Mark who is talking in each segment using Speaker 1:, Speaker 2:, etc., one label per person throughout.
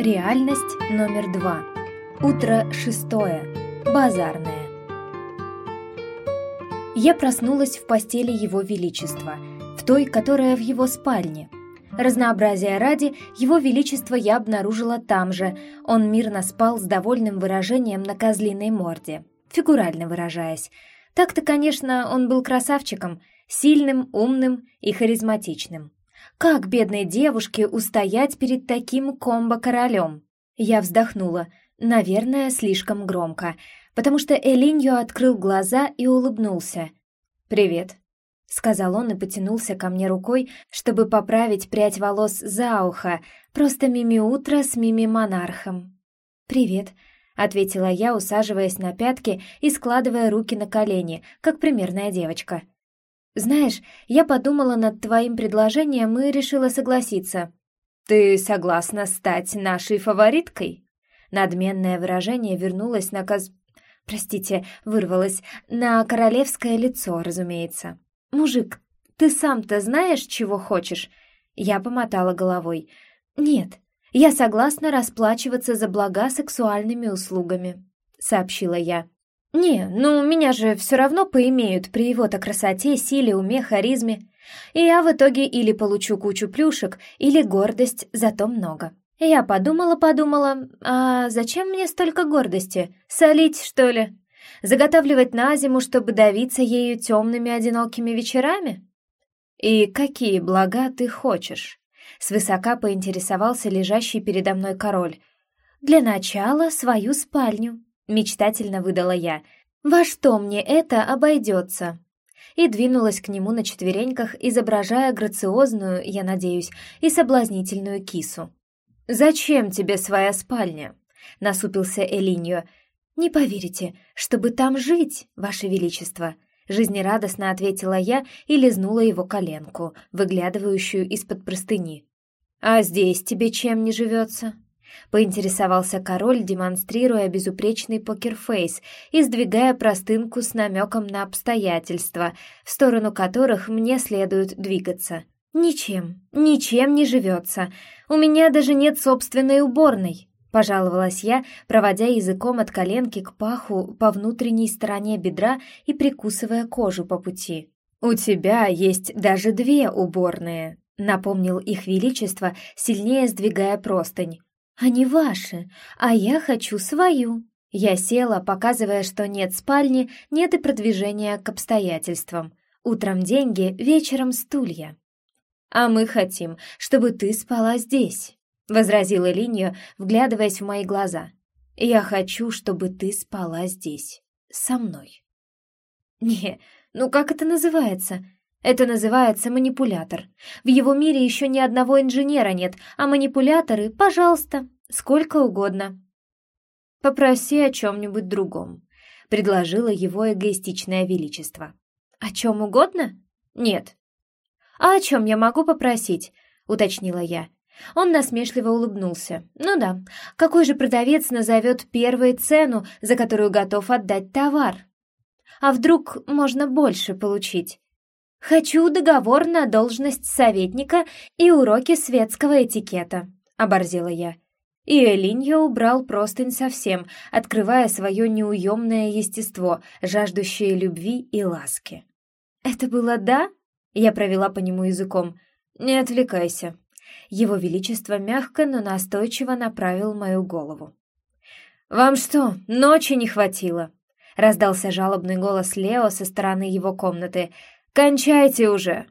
Speaker 1: Реальность номер два. Утро шестое. Базарное. Я проснулась в постели Его Величества, в той, которая в его спальне. Разнообразия ради, Его Величество я обнаружила там же. Он мирно спал с довольным выражением на козлиной морде, фигурально выражаясь. Так-то, конечно, он был красавчиком, сильным, умным и харизматичным. Как бедной девушке устоять перед таким комбо-королем? Я вздохнула, наверное, слишком громко, потому что Элиньо открыл глаза и улыбнулся. «Привет», — сказал он и потянулся ко мне рукой, чтобы поправить прядь волос за ухо, просто мими-утро с мими-монархом. «Привет», — ответила я, усаживаясь на пятки и складывая руки на колени, как примерная девочка. «Знаешь, я подумала над твоим предложением и решила согласиться». «Ты согласна стать нашей фавориткой?» Надменное выражение вернулось на каз... Простите, вырвалось. На королевское лицо, разумеется. «Мужик, ты сам-то знаешь, чего хочешь?» Я помотала головой. «Нет, я согласна расплачиваться за блага сексуальными услугами», — сообщила я. «Не, ну меня же все равно поимеют при его-то красоте, силе, уме, харизме. И я в итоге или получу кучу плюшек, или гордость, зато много». Я подумала-подумала, а зачем мне столько гордости? Солить, что ли? Заготавливать на зиму, чтобы давиться ею темными одинокими вечерами? И какие блага ты хочешь? Свысока поинтересовался лежащий передо мной король. Для начала свою спальню, мечтательно выдала я. «Во что мне это обойдется?» И двинулась к нему на четвереньках, изображая грациозную, я надеюсь, и соблазнительную кису. «Зачем тебе своя спальня?» — насупился Элиньо. «Не поверите, чтобы там жить, Ваше Величество!» Жизнерадостно ответила я и лизнула его коленку, выглядывающую из-под простыни. «А здесь тебе чем не живется?» Поинтересовался король, демонстрируя безупречный покерфейс и сдвигая простынку с намеком на обстоятельства, в сторону которых мне следует двигаться. «Ничем, ничем не живется. У меня даже нет собственной уборной», — пожаловалась я, проводя языком от коленки к паху по внутренней стороне бедра и прикусывая кожу по пути. «У тебя есть даже две уборные», — напомнил их величество, сильнее сдвигая простынь. «Они ваши, а я хочу свою». Я села, показывая, что нет спальни, нет и продвижения к обстоятельствам. Утром деньги, вечером стулья. «А мы хотим, чтобы ты спала здесь», — возразила Линья, вглядываясь в мои глаза. «Я хочу, чтобы ты спала здесь, со мной». «Не, ну как это называется?» Это называется манипулятор. В его мире еще ни одного инженера нет, а манипуляторы, пожалуйста, сколько угодно. Попроси о чем-нибудь другом, предложило его эгоистичное величество. О чем угодно? Нет. А о чем я могу попросить? уточнила я. Он насмешливо улыбнулся. «Ну да, какой же продавец назовет первую цену, за которую готов отдать товар? А вдруг можно больше получить? «Хочу договор на должность советника и уроки светского этикета», — оборзела я. И Элиньо убрал простынь совсем, открывая свое неуемное естество, жаждущее любви и ласки. «Это было «да»?» — я провела по нему языком. «Не отвлекайся». Его Величество мягко, но настойчиво направил мою голову. «Вам что, ночи не хватило?» — раздался жалобный голос Лео со стороны его комнаты — Кончайте уже!»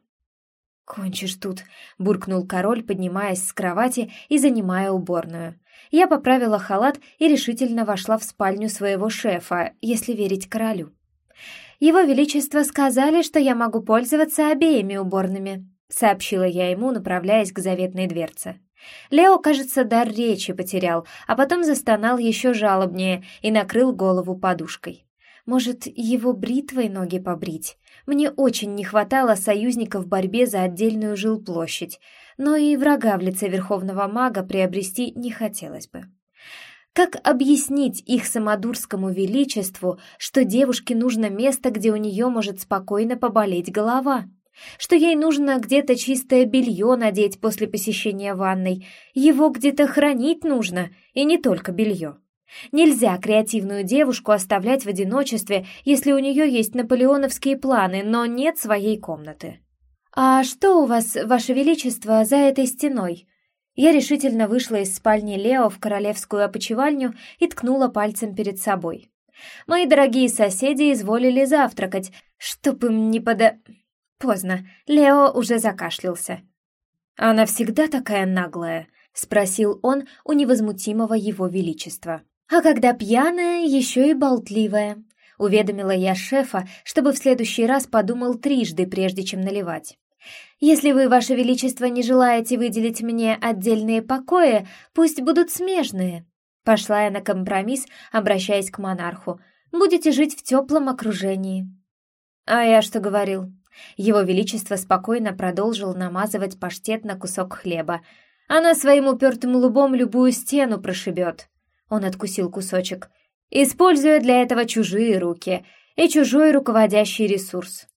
Speaker 1: «Кончишь тут», — буркнул король, поднимаясь с кровати и занимая уборную. Я поправила халат и решительно вошла в спальню своего шефа, если верить королю. «Его Величество сказали, что я могу пользоваться обеими уборными», — сообщила я ему, направляясь к заветной дверце. Лео, кажется, дар речи потерял, а потом застонал еще жалобнее и накрыл голову подушкой. Может, его бритвой ноги побрить? Мне очень не хватало союзников в борьбе за отдельную жилплощадь, но и врага в лице Верховного Мага приобрести не хотелось бы. Как объяснить их самодурскому величеству, что девушке нужно место, где у нее может спокойно поболеть голова? что ей нужно где-то чистое белье надеть после посещения ванной, его где-то хранить нужно, и не только белье. Нельзя креативную девушку оставлять в одиночестве, если у нее есть наполеоновские планы, но нет своей комнаты. «А что у вас, Ваше Величество, за этой стеной?» Я решительно вышла из спальни Лео в королевскую опочивальню и ткнула пальцем перед собой. Мои дорогие соседи изволили завтракать, чтоб им не пода... Поздно, Лео уже закашлялся. «Она всегда такая наглая?» — спросил он у невозмутимого его величества. «А когда пьяная, еще и болтливая», — уведомила я шефа, чтобы в следующий раз подумал трижды, прежде чем наливать. «Если вы, ваше величество, не желаете выделить мне отдельные покои, пусть будут смежные». Пошла я на компромисс, обращаясь к монарху. «Будете жить в теплом окружении». «А я что говорил?» Его Величество спокойно продолжил намазывать паштет на кусок хлеба. «Она своим упертым лбом любую стену прошибет». Он откусил кусочек. «Используя для этого чужие руки и чужой руководящий ресурс».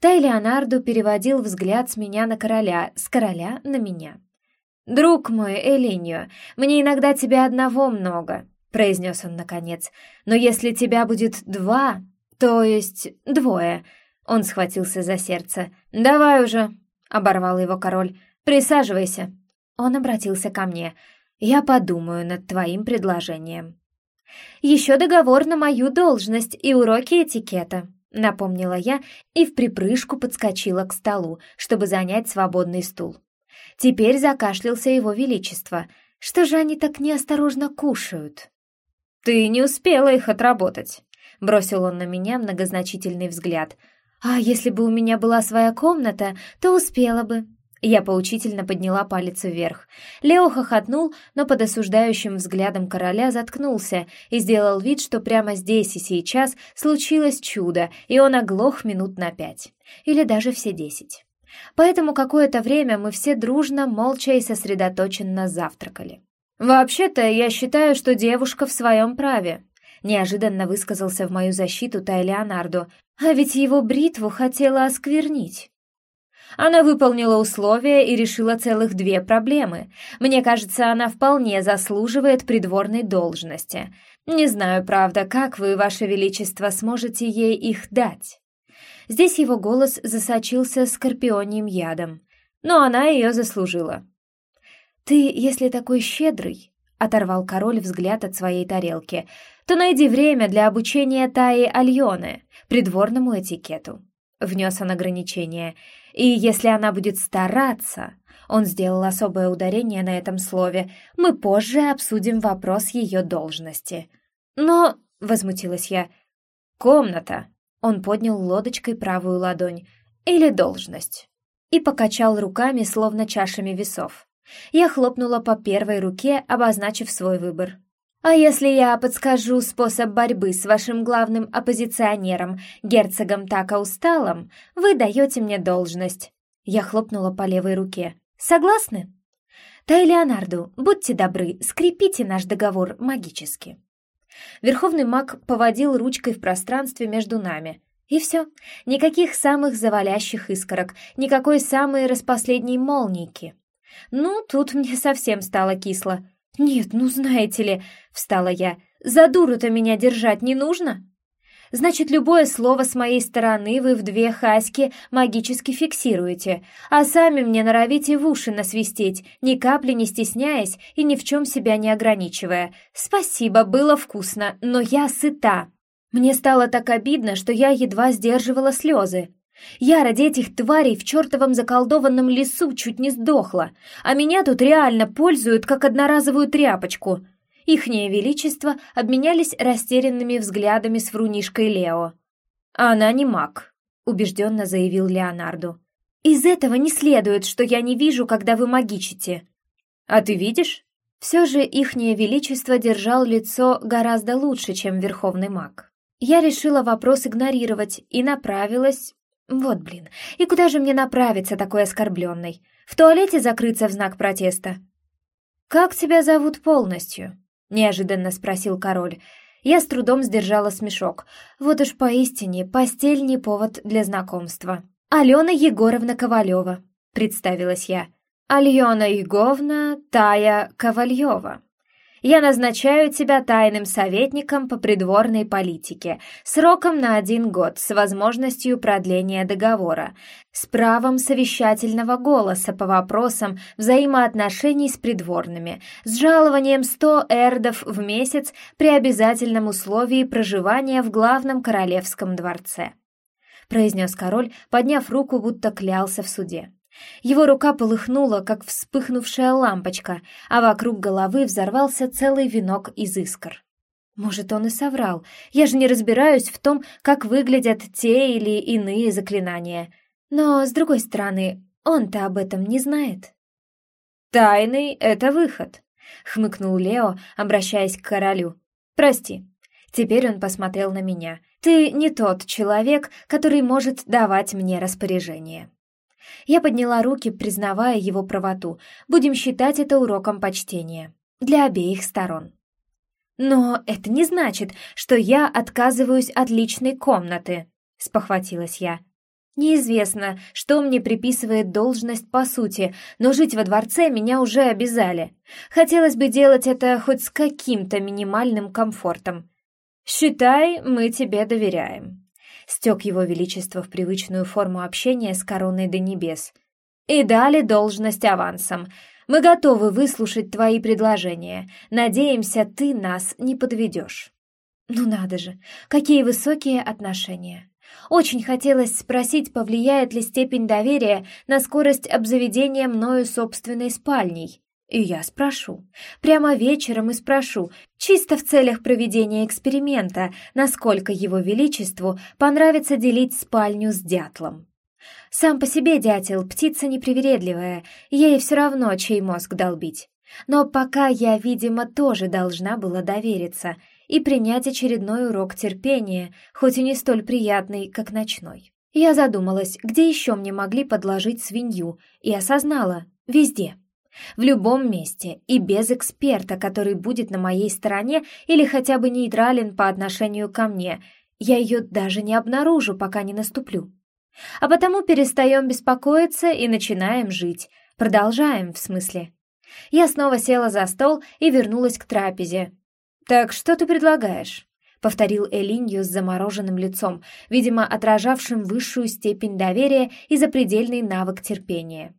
Speaker 1: Тай Леонарду переводил взгляд с меня на короля, с короля на меня. «Друг мой, Элиньо, мне иногда тебя одного много», — произнес он наконец. «Но если тебя будет два, то есть двое, он схватился за сердце. «Давай уже!» — оборвал его король. «Присаживайся!» Он обратился ко мне. «Я подумаю над твоим предложением». «Еще договор на мою должность и уроки этикета», — напомнила я и в припрыжку подскочила к столу, чтобы занять свободный стул. Теперь закашлялся его величество. Что же они так неосторожно кушают? «Ты не успела их отработать», — бросил он на меня многозначительный взгляд — «А если бы у меня была своя комната, то успела бы». Я поучительно подняла палец вверх. Лео хохотнул, но под осуждающим взглядом короля заткнулся и сделал вид, что прямо здесь и сейчас случилось чудо, и он оглох минут на пять. Или даже все десять. Поэтому какое-то время мы все дружно, молча и сосредоточенно завтракали. «Вообще-то я считаю, что девушка в своем праве», неожиданно высказался в мою защиту Тай Леонардо, а ведь его бритву хотела осквернить. Она выполнила условия и решила целых две проблемы. Мне кажется, она вполне заслуживает придворной должности. Не знаю, правда, как вы, ваше величество, сможете ей их дать. Здесь его голос засочился скорпионьим ядом, но она ее заслужила. «Ты, если такой щедрый, оторвал король взгляд от своей тарелки, то найди время для обучения Таи Альоны, придворному этикету. Внес он ограничение. И если она будет стараться, он сделал особое ударение на этом слове, мы позже обсудим вопрос ее должности. Но, — возмутилась я, — комната. Он поднял лодочкой правую ладонь. Или должность. И покачал руками, словно чашами весов. Я хлопнула по первой руке, обозначив свой выбор. «А если я подскажу способ борьбы с вашим главным оппозиционером, герцогом Така Усталом, вы даете мне должность?» Я хлопнула по левой руке. «Согласны?» «Тай Леонарду, будьте добры, скрепите наш договор магически». Верховный маг поводил ручкой в пространстве между нами. И все. Никаких самых завалящих искорок, никакой самой распоследней молнийки. Ну, тут мне совсем стало кисло. «Нет, ну знаете ли», — встала я, — «за дуру-то меня держать не нужно?» «Значит, любое слово с моей стороны вы в две хаськи магически фиксируете, а сами мне норовите в уши насвистеть, ни капли не стесняясь и ни в чем себя не ограничивая. Спасибо, было вкусно, но я сыта». Мне стало так обидно, что я едва сдерживала слезы. Я ради этих тварей в чертовом заколдованном лесу чуть не сдохла, а меня тут реально пользуют как одноразовую тряпочку. Ихнее величество обменялись растерянными взглядами с врунишкой Лео. «Она не маг», — убежденно заявил Леонарду. «Из этого не следует, что я не вижу, когда вы магичите». «А ты видишь?» Все же ихнее величество держал лицо гораздо лучше, чем верховный маг. Я решила вопрос игнорировать и направилась вот блин, и куда же мне направиться такой оскорбленной? В туалете закрыться в знак протеста? «Как тебя зовут полностью?» — неожиданно спросил король. Я с трудом сдержала смешок. Вот уж поистине, постель не повод для знакомства. Алена Егоровна Ковалева», — представилась я. «Альона Еговна Тая Ковальева. Я назначаю тебя тайным советником по придворной политике, сроком на один год, с возможностью продления договора, с правом совещательного голоса по вопросам взаимоотношений с придворными, с жалованием 100 эрдов в месяц при обязательном условии проживания в главном королевском дворце», произнес король, подняв руку, будто клялся в суде. Его рука полыхнула, как вспыхнувшая лампочка, а вокруг головы взорвался целый венок из искр. Может, он и соврал. Я же не разбираюсь в том, как выглядят те или иные заклинания. Но, с другой стороны, он-то об этом не знает. «Тайный — это выход», — хмыкнул Лео, обращаясь к королю. «Прости». Теперь он посмотрел на меня. «Ты не тот человек, который может давать мне распоряжение». Я подняла руки, признавая его правоту. Будем считать это уроком почтения. Для обеих сторон. «Но это не значит, что я отказываюсь от личной комнаты», — спохватилась я. «Неизвестно, что мне приписывает должность по сути, но жить во дворце меня уже обязали. Хотелось бы делать это хоть с каким-то минимальным комфортом. Считай, мы тебе доверяем», стек его величество в привычную форму общения с короной до небес. «И дали должность авансом. Мы готовы выслушать твои предложения. Надеемся, ты нас не подведешь». Ну надо же, какие высокие отношения. Очень хотелось спросить, повлияет ли степень доверия на скорость обзаведения мною собственной спальней. И я спрошу. Прямо вечером и спрошу, чисто в целях проведения эксперимента, насколько его величеству понравится делить спальню с дятлом. Сам по себе дятел — птица непривередливая, ей все равно, чей мозг долбить. Но пока я, видимо, тоже должна была довериться и принять очередной урок терпения, хоть и не столь приятный, как ночной. Я задумалась, где еще мне могли подложить свинью, и осознала — везде. В любом месте и без эксперта, который будет на моей стороне или хотя бы нейтрален по отношению ко мне. Я ее даже не обнаружу, пока не наступлю. А потому перестаем беспокоиться и начинаем жить. Продолжаем, в смысле. Я снова села за стол и вернулась к трапезе. «Так что ты предлагаешь?» — повторил Элинью с замороженным лицом, видимо, отражавшим высшую степень доверия и запредельный навык терпения.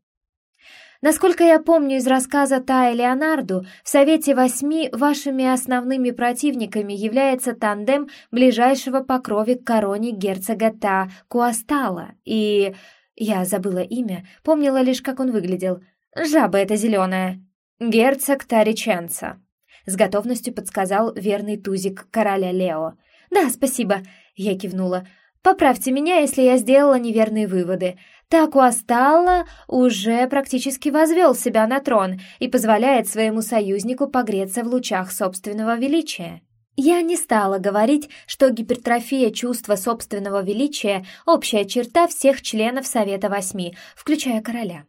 Speaker 1: Насколько я помню из рассказа Тая Леонарду, в Совете Восьми вашими основными противниками является тандем ближайшего по крови к короне герцога Та Куастала и... Я забыла имя, помнила лишь, как он выглядел. Жаба эта зеленая. Герцог Тариченца. С готовностью подсказал верный тузик короля Лео. «Да, спасибо», — я кивнула. «Поправьте меня, если я сделала неверные выводы. Так Уасталла уже практически возвел себя на трон и позволяет своему союзнику погреться в лучах собственного величия. Я не стала говорить, что гипертрофия чувства собственного величия – общая черта всех членов Совета Восьми, включая короля.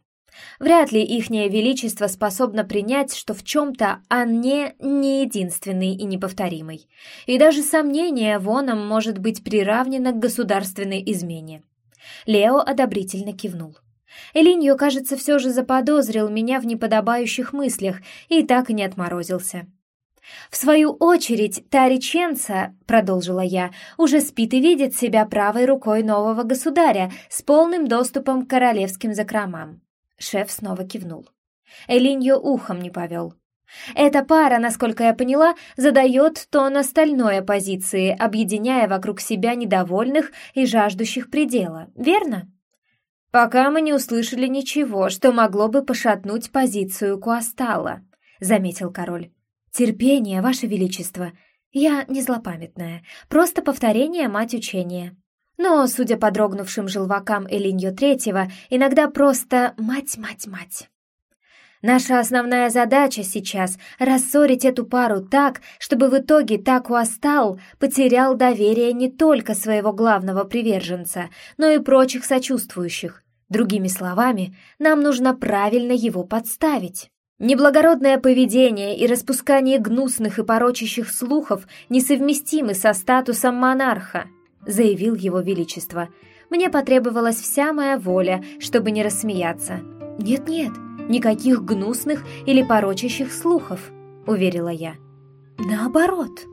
Speaker 1: Вряд ли ихнее величество способно принять, что в чем-то Анне не единственный и неповторимый. И даже сомнение воном может быть приравнено к государственной измене. Лео одобрительно кивнул. Элиньо, кажется, все же заподозрил меня в неподобающих мыслях и так и не отморозился. «В свою очередь, та реченца, — продолжила я, — уже спит и видит себя правой рукой нового государя с полным доступом к королевским закромам». Шеф снова кивнул. Элиньо ухом не повел. Эта пара, насколько я поняла, задает тон остальной оппозиции, объединяя вокруг себя недовольных и жаждущих предела, верно? Пока мы не услышали ничего, что могло бы пошатнуть позицию Куастала, заметил король. Терпение, ваше величество. Я не злопамятная, просто повторение мать учения. Но, судя по дрогнувшим желвакам Элиньо Третьего, иногда просто мать-мать-мать. Наша основная задача сейчас — рассорить эту пару так, чтобы в итоге Такуастал потерял доверие не только своего главного приверженца, но и прочих сочувствующих. Другими словами, нам нужно правильно его подставить. Неблагородное поведение и распускание гнусных и порочащих слухов несовместимы со статусом монарха, заявил его величество — Мне потребовалась вся моя воля, чтобы не рассмеяться. «Нет-нет, никаких гнусных или порочащих слухов», — уверила я. «Наоборот».